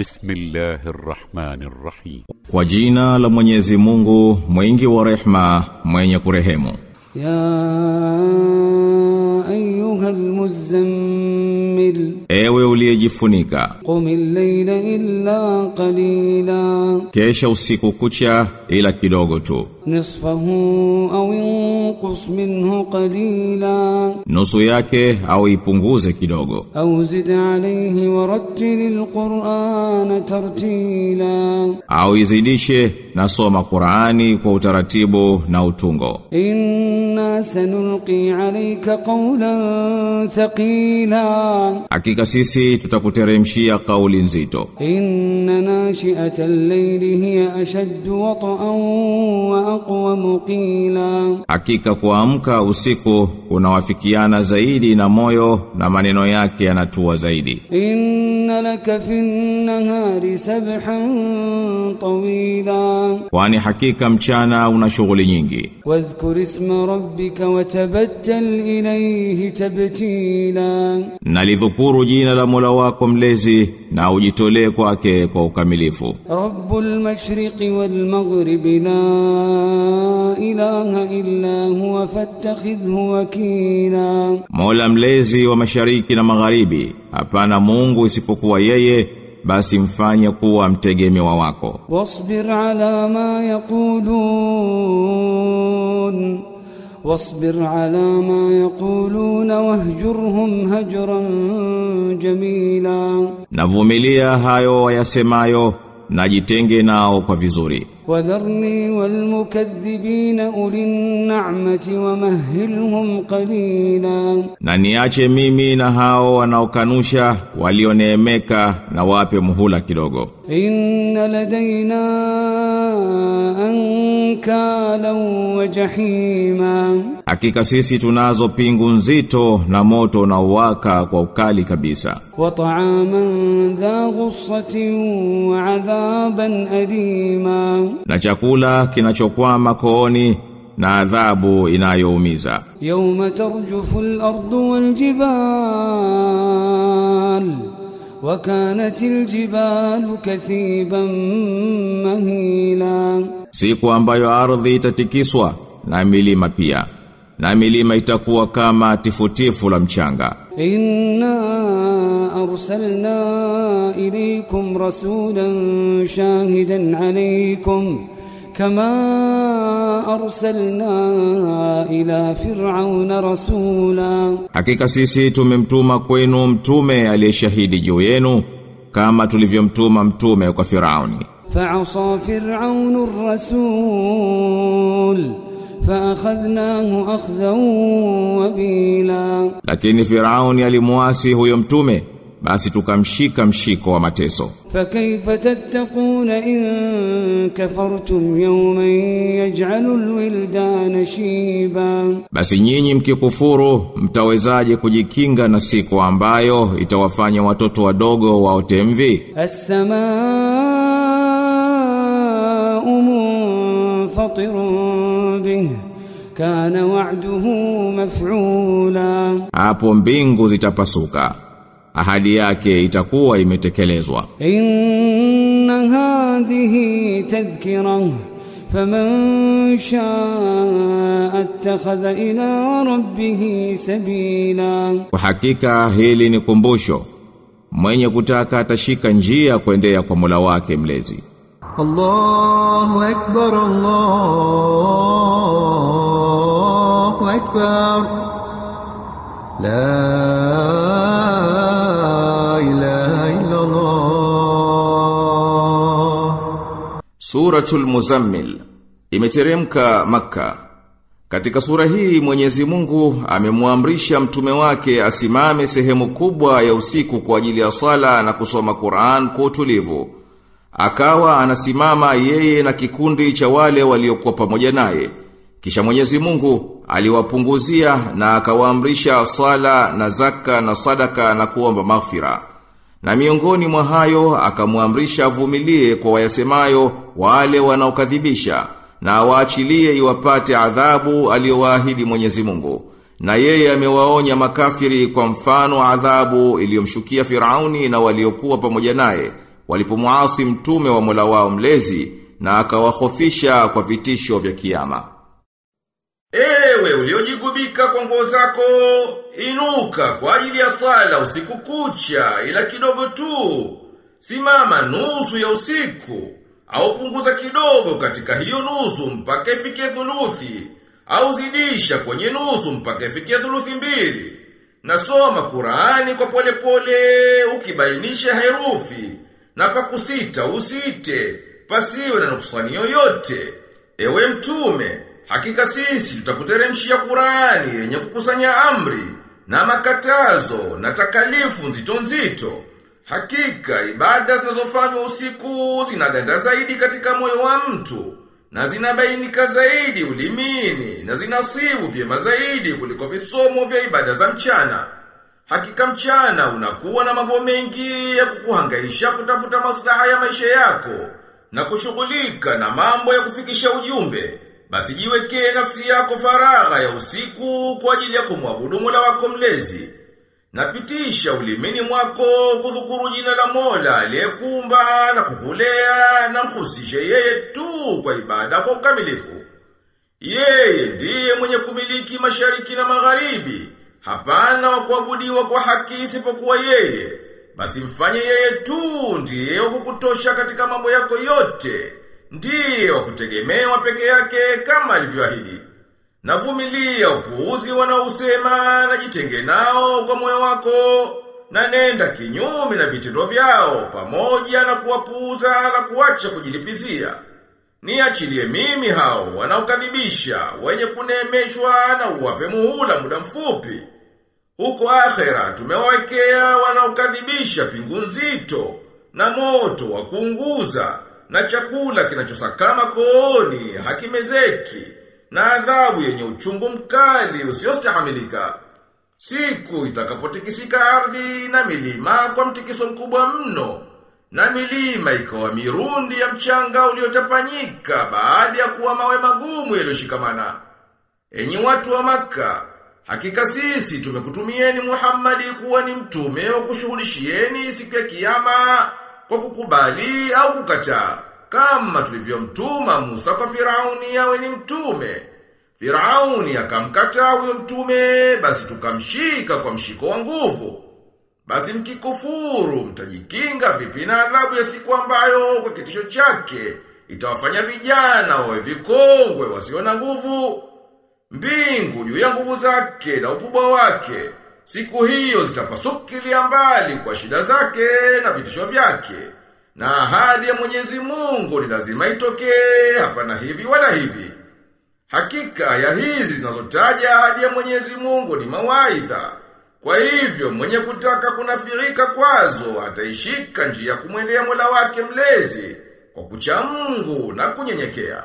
Bismillahirrahmanirrahim. Kwa jina la Mwenyezi Mungu, mwingi wa rehma, mwenye kurehemu. Ya almuzammil Ewe uliyejifunika. Qumil layla illa qalila Kesha usiku kucha ila kidogo tu. Nisfahu au inqus minhu qalila Nusu yake au ipunguze kidogo. Au zid alayhi warattil alqur'ana tartila Au izidishe nasoma Qur'ani kwa utaratibu na utungo. Inna sanulqi alayka qawlan thaqila, hakika sisi tutakuteremshia kauli nzito. Inna nashi'atal layli hiya ashadd wata'an wa aqwa muqila. hakika kuamka usiku unawafikiana zaidi na moyo na maneno yake yanatua zaidi. Inna laka fin nahari sabhan tawila Kwani hakika mchana una shughuli nyingi. Wazkur isma rabbika watabattal ilayhi tabtila. Nalidhukuru jina la Mola wako mlezi na ujitolee kwake kwa ukamilifu. Rabbul mashriqi wal maghribi la ilaha illa huwa fattakhidhu wakila. Mola mlezi wa mashariki na magharibi hapana Mungu isipokuwa yeye basi mfanye kuwa mtegemewa wako. Wasbir ala ma yaqulun. Wasbir ala ma yaqulun wahjurhum hajran jamila. Navumilia hayo wayasemayo najitenge nao kwa vizuri. وذرني والمكذبين أولي النعمة ومهلهم قليلا Na niache mimi na hao wanaokanusha walioneemeka na wape muhula kidogo. إن لدينا أنكالا وجحيما Hakika sisi tunazo pingu nzito na moto unaowaka kwa ukali kabisa. وطعاما ذا غصة وعذابا أليما na chakula kinachokwama kooni na adhabu inayoumiza. Yawma tarjufu al-ardu wal-jibal wa kanat al kathiban mahila, siku ambayo ardhi itatikiswa na milima pia na milima itakuwa kama tifutifu la mchanga. Inna arsalna ilaykum rasulan shahidan alaykum kama arsalna ila fir'auna rasula. Hakika sisi tumemtuma kwenu mtume aliyeshahidi juu yenu kama tulivyomtuma mtume kwa firauni. Fa'asa fir'aunu ar-rasul faakhadhnahu akhdhan wabila, lakini Firauni alimwasi huyo mtume basi tukamshika mshiko wa mateso. Fakaifa tattaquna in kafartum yawman yaj'alu alwildana shiba, basi nyinyi mkikufuru mtawezaje kujikinga na siku ambayo itawafanya watoto wadogo waote mvi? as munfatir kana wa'duhu maf'ula, hapo mbingu zitapasuka, ahadi yake itakuwa imetekelezwa. Inna hadhihi tadhkira faman shaa attakhadha ila rabbihi sabila, kwa hakika hili ni kumbusho, mwenye kutaka atashika njia kuendea kwa mula wake mlezi. Allahu akbar Allah. الله أكبر لا إله إلا الله Suratul Muzammil imeteremka Makka. Katika sura hii Mwenyezi Mungu amemwamrisha mtume wake asimame sehemu kubwa ya usiku kwa ajili ya sala na kusoma Qur'an kwa utulivu. Akawa anasimama yeye na kikundi cha wale waliokuwa pamoja naye. Kisha Mwenyezi Mungu aliwapunguzia na akawaamrisha sala na zaka na sadaka na kuomba maghfira. Na miongoni mwa hayo akamwamrisha avumilie kwa wayasemayo wale wanaokadhibisha na waachilie iwapate adhabu aliyowaahidi Mwenyezi Mungu. Na yeye amewaonya makafiri kwa mfano adhabu iliyomshukia Firauni na waliokuwa pamoja naye walipomuasi mtume wa Mola wao mlezi na akawahofisha kwa vitisho vya kiyama. Ewe uliojigubika kwa nguo zako, inuka kwa ajili ya sala usiku kucha ila kidogo tu. Simama nusu ya usiku au punguza kidogo katika hiyo nusu mpaka ifike thuluthi au zidisha kwenye nusu mpaka ifike thuluthi mbili. Nasoma Qur'ani kwa polepole ukibainisha herufi na pakusita usite pasiwe na nuksani yoyote. Ewe mtume, hakika sisi tutakuteremshia Qur'ani yenye kukusanya amri na makatazo na takalifu nzito nzito. Hakika ibada zinazofanywa usiku zinaganda zaidi katika moyo wa mtu na zinabainika zaidi ulimini na zinasibu vyema zaidi kuliko visomo vya ibada za mchana. Hakika mchana unakuwa na mambo mengi ya kukuhangaisha kutafuta maslaha ya maisha yako na kushughulika na mambo ya kufikisha ujumbe. Basi jiwekee nafsi yako faragha ya usiku kwa ajili ya kumwabudu Mola wako mlezi. Napitisha ulimini mwako kudhukuru jina la Mola aliyekuumba na kukulea na mhusishe yeye tu kwa ibada kwa ukamilifu. Yeye ndiye mwenye kumiliki mashariki na magharibi. Hapana wa kuabudiwa kwa haki isipokuwa yeye. Basi mfanye yeye tu ndiye wa kukutosha katika mambo yako yote. Ndiye wa kutegemewa peke yake kama alivyoahidi. Na vumilia upuuzi wanaosema na jitenge nao kwa moyo wako na nenda kinyume na vitendo vyao pamoja na kuwapuuza na kuacha kujilipizia. Niachilie mimi hao wanaokadhibisha wenye kunemeshwa na uwape muhula muda mfupi. Huko akhera tumewawekea wanaokadhibisha pingu nzito na moto wa kuunguza na chakula kinachosakama kooni hakimezeki na adhabu yenye uchungu mkali usiostahamilika. Siku itakapotikisika ardhi na milima kwa mtikiso mkubwa mno, na milima ikawa mirundi ya mchanga uliotapanyika baada ya kuwa mawe magumu yaliyoshikamana. Enyi watu wa maka, hakika sisi tumekutumieni Muhammadi kuwa ni mtume wa kushughulishieni siku ya kiyama kwa kukubali au kukataa kama tulivyomtuma Musa kwa Firauni yawe ni mtume. Firauni akamkataa huyo mtume, basi tukamshika kwa mshiko wa nguvu. Basi mkikufuru, mtajikinga vipi na adhabu ya siku ambayo kwa kitisho chake itawafanya vijana wawe vikongwe wasio na nguvu. Mbingu juu ya nguvu zake na ukubwa wake, siku hiyo zitapasukilia mbali kwa shida zake na vitisho vyake. Na ahadi ya Mwenyezi Mungu ni lazima itokee hapana hivi wala hivi. Hakika ya hizi zinazotaja ahadi ya Mwenyezi Mungu ni mawaidha. Kwa hivyo mwenye kutaka kunafirika kwazo ataishika njia kumwendea Mola wake mlezi kwa kucha Mungu na kunyenyekea.